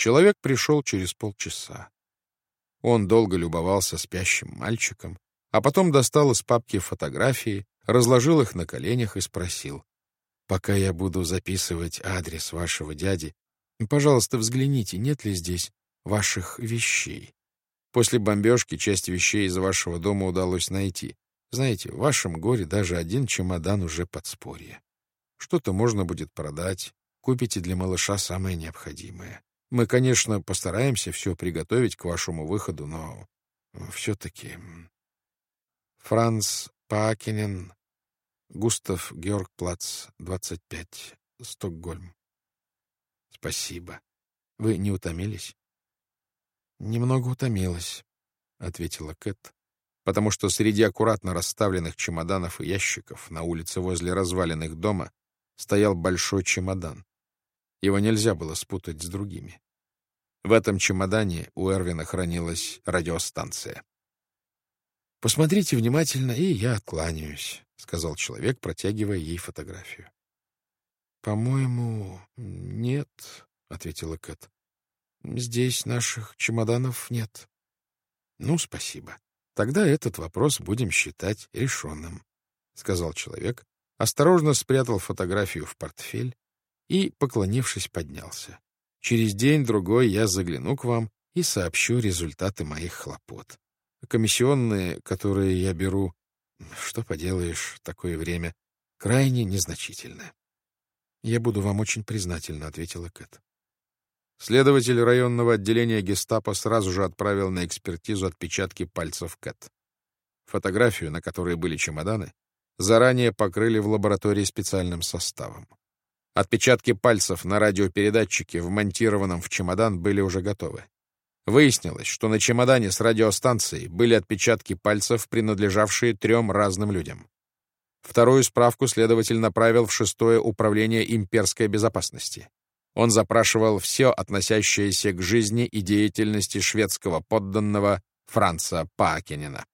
Человек пришел через полчаса. Он долго любовался спящим мальчиком, а потом достал из папки фотографии, разложил их на коленях и спросил. «Пока я буду записывать адрес вашего дяди, пожалуйста, взгляните, нет ли здесь ваших вещей. После бомбежки часть вещей из вашего дома удалось найти. Знаете, в вашем горе даже один чемодан уже подспорье. Что-то можно будет продать, купите для малыша самое необходимое. Мы, конечно, постараемся все приготовить к вашему выходу, но все-таки... Франц Пакинен, Густав Георгплац, 25, Стокгольм. Спасибо. Вы не утомились? Немного утомилась, — ответила Кэт, потому что среди аккуратно расставленных чемоданов и ящиков на улице возле развалин дома стоял большой чемодан. Его нельзя было спутать с другими. В этом чемодане у Эрвина хранилась радиостанция. «Посмотрите внимательно, и я откланяюсь», — сказал человек, протягивая ей фотографию. «По-моему, нет», — ответила Кэт. «Здесь наших чемоданов нет». «Ну, спасибо. Тогда этот вопрос будем считать решенным», — сказал человек, осторожно спрятал фотографию в портфель и, поклонившись, поднялся. «Через день-другой я загляну к вам и сообщу результаты моих хлопот. Комиссионные, которые я беру, что поделаешь, такое время, крайне незначительны». «Я буду вам очень признательна», — ответила Кэт. Следователь районного отделения гестапо сразу же отправил на экспертизу отпечатки пальцев Кэт. Фотографию, на которой были чемоданы, заранее покрыли в лаборатории специальным составом. Отпечатки пальцев на радиопередатчике, вмонтированном в чемодан, были уже готовы. Выяснилось, что на чемодане с радиостанцией были отпечатки пальцев, принадлежавшие трем разным людям. Вторую справку следователь направил в шестое управление имперской безопасности. Он запрашивал все, относящееся к жизни и деятельности шведского подданного Франца Паакенена.